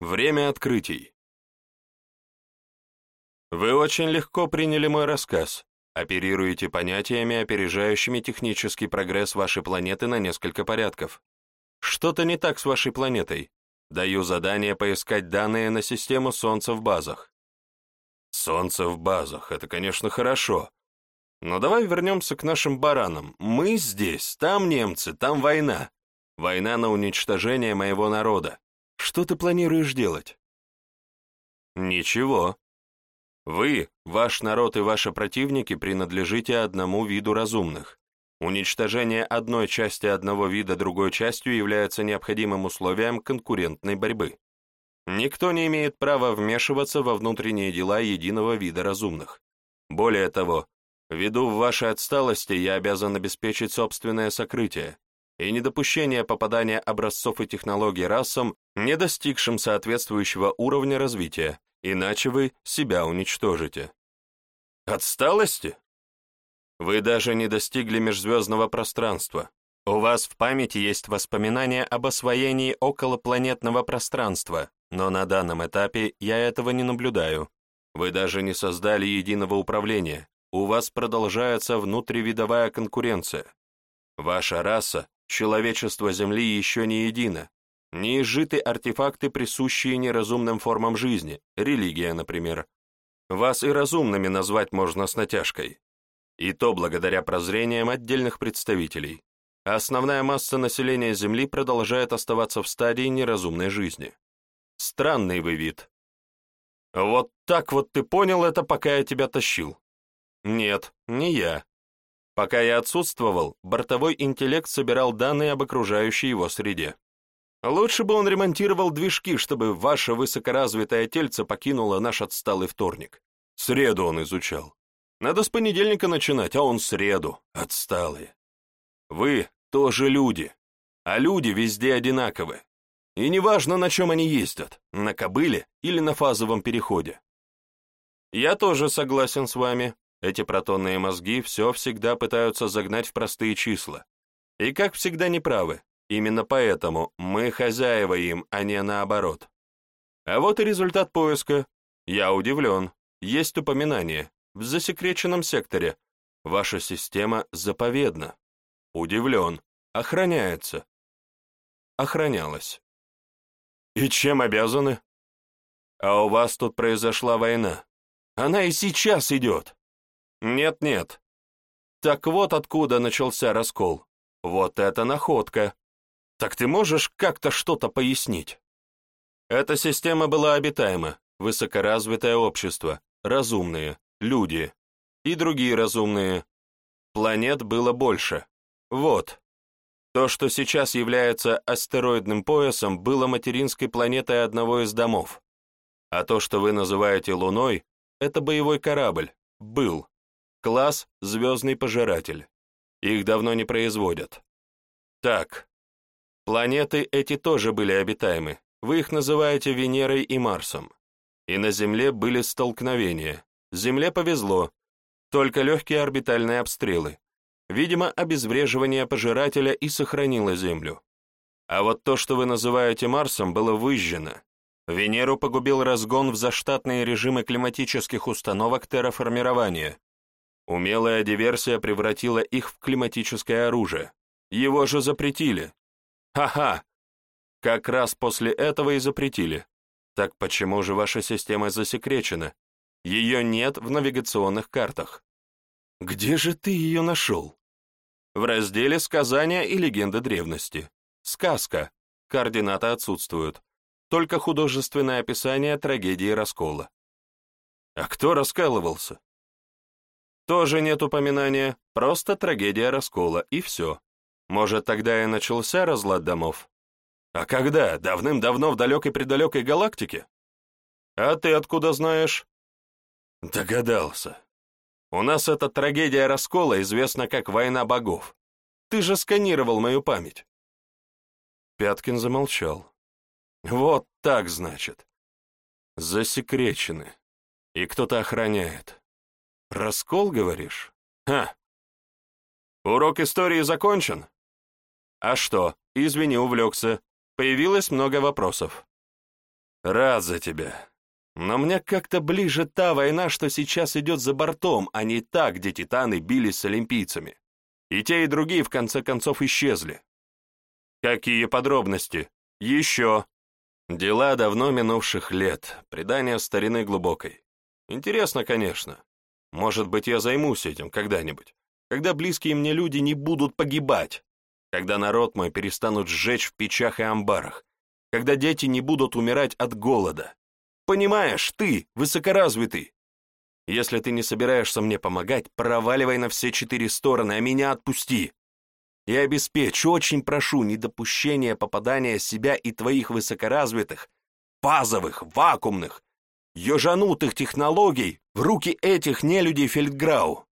Время открытий. Вы очень легко приняли мой рассказ. Оперируете понятиями, опережающими технический прогресс вашей планеты на несколько порядков. Что-то не так с вашей планетой. Даю задание поискать данные на систему Солнца в базах. Солнце в базах, это, конечно, хорошо. Но давай вернемся к нашим баранам. Мы здесь, там немцы, там война. Война на уничтожение моего народа. Что ты планируешь делать? Ничего. Вы, ваш народ и ваши противники принадлежите одному виду разумных. Уничтожение одной части одного вида другой частью является необходимым условием конкурентной борьбы. Никто не имеет права вмешиваться во внутренние дела единого вида разумных. Более того, ввиду вашей отсталости я обязан обеспечить собственное сокрытие, и недопущение попадания образцов и технологий расам, не достигшим соответствующего уровня развития, иначе вы себя уничтожите. Отсталости? Вы даже не достигли межзвездного пространства. У вас в памяти есть воспоминания об освоении околопланетного пространства, но на данном этапе я этого не наблюдаю. Вы даже не создали единого управления. У вас продолжается внутривидовая конкуренция. Ваша раса Человечество Земли еще не едино. Не изжиты артефакты, присущие неразумным формам жизни, религия, например. Вас и разумными назвать можно с натяжкой. И то благодаря прозрениям отдельных представителей. Основная масса населения Земли продолжает оставаться в стадии неразумной жизни. Странный вы вид. Вот так вот ты понял это, пока я тебя тащил. Нет, не я. Пока я отсутствовал, бортовой интеллект собирал данные об окружающей его среде. Лучше бы он ремонтировал движки, чтобы ваше высокоразвитое тельце покинуло наш отсталый вторник. Среду он изучал. Надо с понедельника начинать, а он среду. Отсталые. Вы тоже люди. А люди везде одинаковы. И неважно, на чем они ездят, на кобыле или на фазовом переходе. Я тоже согласен с вами, эти протонные мозги все всегда пытаются загнать в простые числа. И как всегда неправы. Именно поэтому мы хозяева им, а не наоборот. А вот и результат поиска. Я удивлен. Есть упоминание. В засекреченном секторе. Ваша система заповедна. Удивлен. Охраняется. Охранялась. И чем обязаны? А у вас тут произошла война. Она и сейчас идет. Нет-нет. Так вот откуда начался раскол. Вот это находка. Так ты можешь как-то что-то пояснить? Эта система была обитаема, высокоразвитое общество, разумные, люди и другие разумные. Планет было больше. Вот. То, что сейчас является астероидным поясом, было материнской планетой одного из домов. А то, что вы называете Луной, это боевой корабль. Был. Класс «Звездный пожиратель». Их давно не производят. Так, планеты эти тоже были обитаемы. Вы их называете Венерой и Марсом. И на Земле были столкновения. Земле повезло. Только легкие орбитальные обстрелы. Видимо, обезвреживание пожирателя и сохранило Землю. А вот то, что вы называете Марсом, было выжжено. Венеру погубил разгон в заштатные режимы климатических установок терраформирования, Умелая диверсия превратила их в климатическое оружие. Его же запретили. Ха-ха! Как раз после этого и запретили. Так почему же ваша система засекречена? Ее нет в навигационных картах. Где же ты ее нашел? В разделе «Сказания и легенды древности». Сказка. Координаты отсутствуют. Только художественное описание трагедии раскола. А кто раскалывался? Тоже нет упоминания, просто трагедия раскола, и все. Может, тогда и начался разлад домов? А когда? Давным-давно в далекой-предалекой галактике? А ты откуда знаешь? Догадался. У нас эта трагедия раскола известна как «Война богов». Ты же сканировал мою память. Пяткин замолчал. Вот так, значит. Засекречены. И кто-то охраняет. Раскол, говоришь? Ха. Урок истории закончен? А что, извини, увлекся. Появилось много вопросов. Рад за тебя. Но мне как-то ближе та война, что сейчас идет за бортом, а не та, где титаны бились с олимпийцами. И те, и другие в конце концов исчезли. Какие подробности? Еще. Дела давно минувших лет, предание старины глубокой. Интересно, конечно. Может быть, я займусь этим когда-нибудь, когда близкие мне люди не будут погибать, когда народ мой перестанут сжечь в печах и амбарах, когда дети не будут умирать от голода. Понимаешь, ты, высокоразвитый, если ты не собираешься мне помогать, проваливай на все четыре стороны, а меня отпусти. Я обеспечу, очень прошу, недопущение попадания себя и твоих высокоразвитых, базовых, вакуумных, ежанутых технологий в руки этих нелюдей Фельдграу.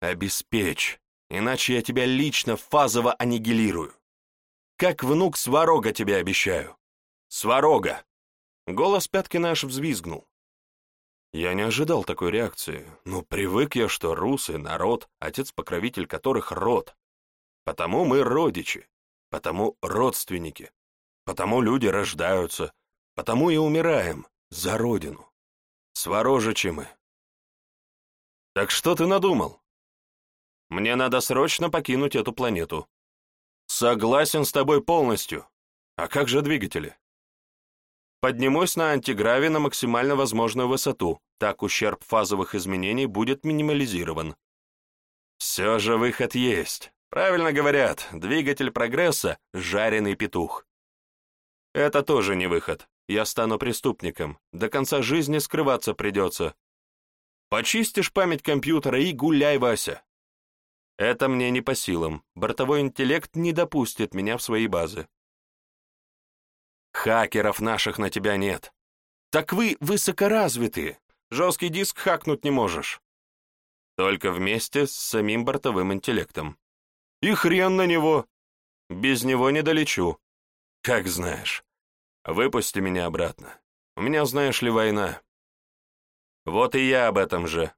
Обеспечь, иначе я тебя лично фазово аннигилирую. Как внук Сварога тебе обещаю. Сварога!» Голос пятки наш взвизгнул. Я не ожидал такой реакции. но привык я, что русы — народ, отец-покровитель которых — род. Потому мы родичи, потому родственники, потому люди рождаются, потому и умираем за родину. Свороже, чем мы. Так что ты надумал? Мне надо срочно покинуть эту планету. Согласен с тобой полностью. А как же двигатели? Поднимусь на антиграве на максимально возможную высоту, так ущерб фазовых изменений будет минимализирован. Все же выход есть. Правильно говорят, двигатель прогресса — жареный петух. Это тоже не выход я стану преступником, до конца жизни скрываться придется. Почистишь память компьютера и гуляй, Вася. Это мне не по силам, бортовой интеллект не допустит меня в свои базы. Хакеров наших на тебя нет. Так вы высокоразвитые, жесткий диск хакнуть не можешь. Только вместе с самим бортовым интеллектом. И хрен на него. Без него не долечу. Как знаешь. Выпусти меня обратно. У меня, знаешь ли, война. Вот и я об этом же.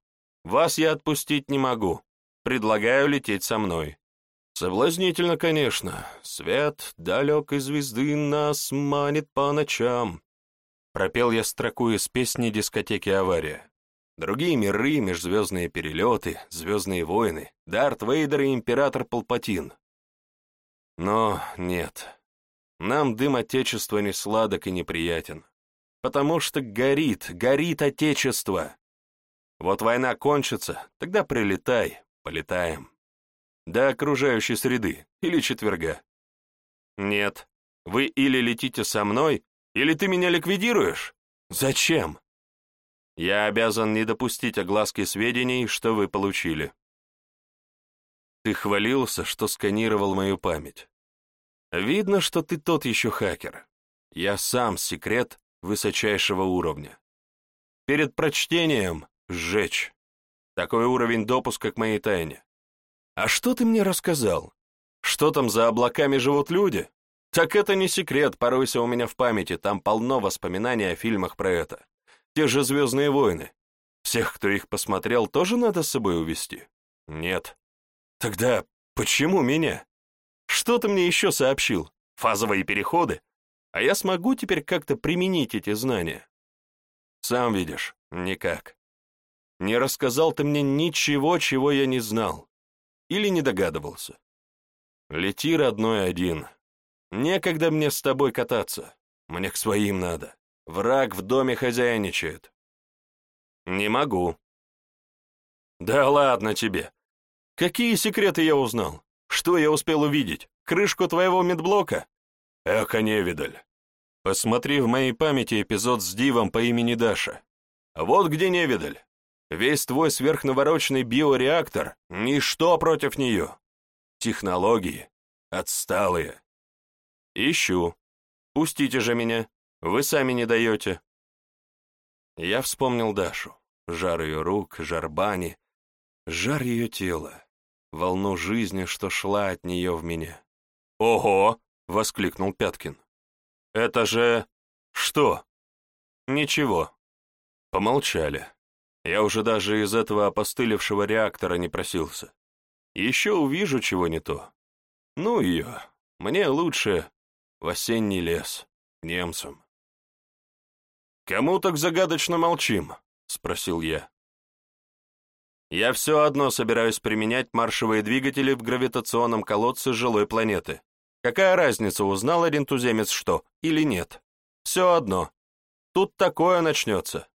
Вас я отпустить не могу. Предлагаю лететь со мной. Соблазнительно, конечно. Свет далекой звезды нас манит по ночам. Пропел я строку из песни дискотеки «Авария». Другие миры, межзвездные перелеты, звездные войны, Дарт Вейдер и император Палпатин. Но нет, нам дым Отечества не сладок и неприятен, потому что горит, горит Отечество. Вот война кончится, тогда прилетай, полетаем. До окружающей среды или четверга. Нет, вы или летите со мной, или ты меня ликвидируешь. Зачем? Я обязан не допустить огласки сведений, что вы получили. Ты хвалился, что сканировал мою память. Видно, что ты тот еще хакер. Я сам секрет высочайшего уровня. Перед прочтением сжечь. Такой уровень допуска к моей тайне. А что ты мне рассказал? Что там за облаками живут люди? Так это не секрет, поройся у меня в памяти, там полно воспоминаний о фильмах про это. Те же «Звездные войны». Всех, кто их посмотрел, тоже надо с собой увести. Нет. Тогда почему меня? Что ты мне еще сообщил? Фазовые переходы? А я смогу теперь как-то применить эти знания? Сам видишь, никак. Не рассказал ты мне ничего, чего я не знал. Или не догадывался. Лети, родной, один. Некогда мне с тобой кататься. Мне к своим надо. Враг в доме хозяйничает. Не могу. Да ладно тебе. Какие секреты я узнал? Что я успел увидеть? Крышку твоего медблока? Эка невидаль. Посмотри в моей памяти эпизод с дивом по имени Даша. Вот где невидаль. Весь твой сверхнаворочный биореактор — ничто против нее. Технологии. Отсталые. Ищу. Пустите же меня. Вы сами не даете. Я вспомнил Дашу. Жар ее рук, жар бани, жар ее тела волну жизни, что шла от нее в меня. «Ого!» — воскликнул Пяткин. «Это же... что?» «Ничего». Помолчали. Я уже даже из этого опостылевшего реактора не просился. Еще увижу чего не то. Ну ее, мне лучше в осенний лес, к немцам. «Кому так загадочно молчим?» — спросил я. Я все одно собираюсь применять маршевые двигатели в гравитационном колодце жилой планеты. Какая разница, узнал один туземец что или нет? Все одно. Тут такое начнется.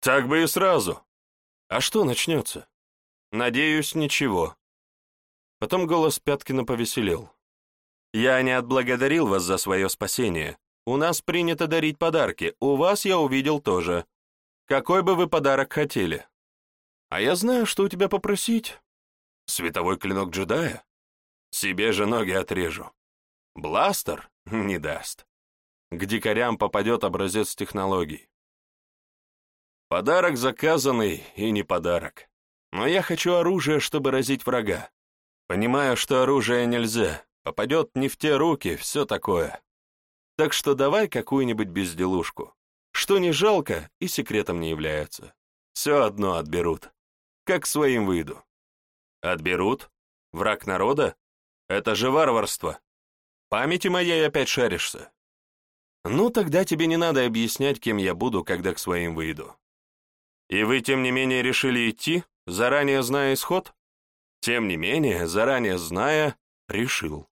Так бы и сразу. А что начнется? Надеюсь, ничего. Потом голос Пяткина повеселел. Я не отблагодарил вас за свое спасение. У нас принято дарить подарки, у вас я увидел тоже. Какой бы вы подарок хотели? А я знаю, что у тебя попросить. Световой клинок джедая? Себе же ноги отрежу. Бластер не даст. К дикарям попадет образец технологий. Подарок заказанный и не подарок. Но я хочу оружие, чтобы разить врага. Понимаю, что оружие нельзя, попадет не в те руки, все такое. Так что давай какую-нибудь безделушку. Что не жалко и секретом не является. Все одно отберут как к своим выйду. Отберут? Враг народа? Это же варварство. Памяти моей опять шаришься. Ну, тогда тебе не надо объяснять, кем я буду, когда к своим выйду. И вы, тем не менее, решили идти, заранее зная исход? Тем не менее, заранее зная, решил.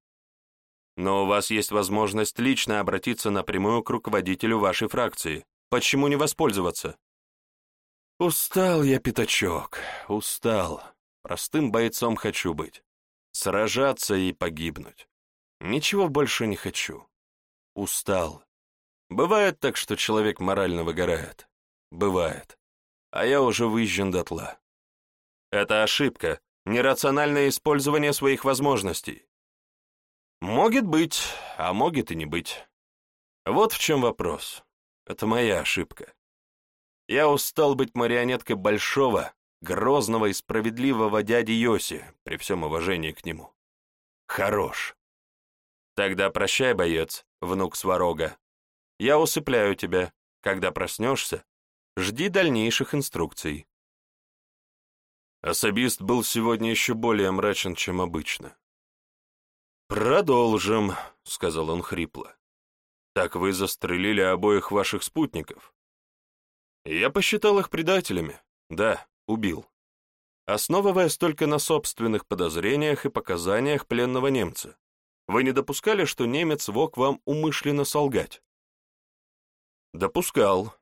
Но у вас есть возможность лично обратиться напрямую к руководителю вашей фракции. Почему не воспользоваться? Устал я, пятачок, устал. Простым бойцом хочу быть. Сражаться и погибнуть. Ничего больше не хочу. Устал. Бывает так, что человек морально выгорает. Бывает. А я уже выжжен дотла. Это ошибка, нерациональное использование своих возможностей. Могет быть, а могет и не быть. Вот в чем вопрос. Это моя ошибка. Я устал быть марионеткой большого, грозного и справедливого дяди Йоси, при всем уважении к нему. Хорош. Тогда прощай, боец, внук Сварога. Я усыпляю тебя. Когда проснешься, жди дальнейших инструкций. Особист был сегодня еще более мрачен, чем обычно. «Продолжим», — сказал он хрипло. «Так вы застрелили обоих ваших спутников. Я посчитал их предателями. Да, убил. Основываясь только на собственных подозрениях и показаниях пленного немца. Вы не допускали, что немец вог вам умышленно солгать? Допускал.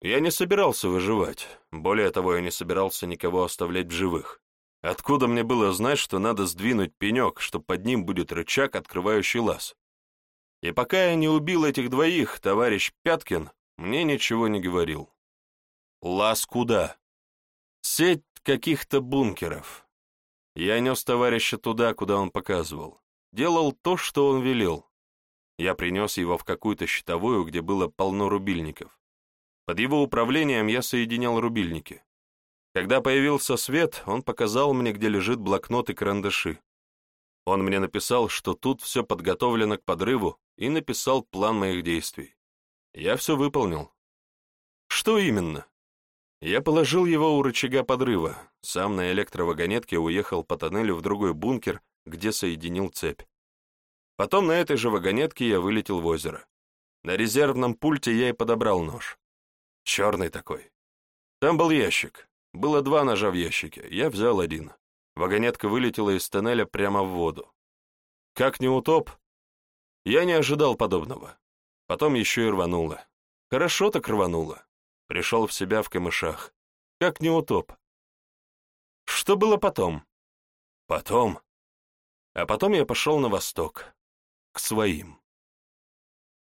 Я не собирался выживать. Более того, я не собирался никого оставлять в живых. Откуда мне было знать, что надо сдвинуть пенек, что под ним будет рычаг, открывающий лаз? И пока я не убил этих двоих, товарищ Пяткин мне ничего не говорил. Лаз куда? Сеть каких-то бункеров. Я нес товарища туда, куда он показывал. Делал то, что он велел. Я принес его в какую-то щитовую, где было полно рубильников. Под его управлением я соединял рубильники. Когда появился свет, он показал мне, где лежит блокнот и карандаши. Он мне написал, что тут все подготовлено к подрыву, и написал план моих действий. Я все выполнил. Что именно? Я положил его у рычага подрыва, сам на электровагонетке уехал по тоннелю в другой бункер, где соединил цепь. Потом на этой же вагонетке я вылетел в озеро. На резервном пульте я и подобрал нож. Черный такой. Там был ящик. Было два ножа в ящике, я взял один. Вагонетка вылетела из тоннеля прямо в воду. Как не утоп? Я не ожидал подобного. Потом еще и рвануло. Хорошо так рвануло пришел в себя в камышах, как не утоп. Что было потом? Потом. А потом я пошел на восток, к своим.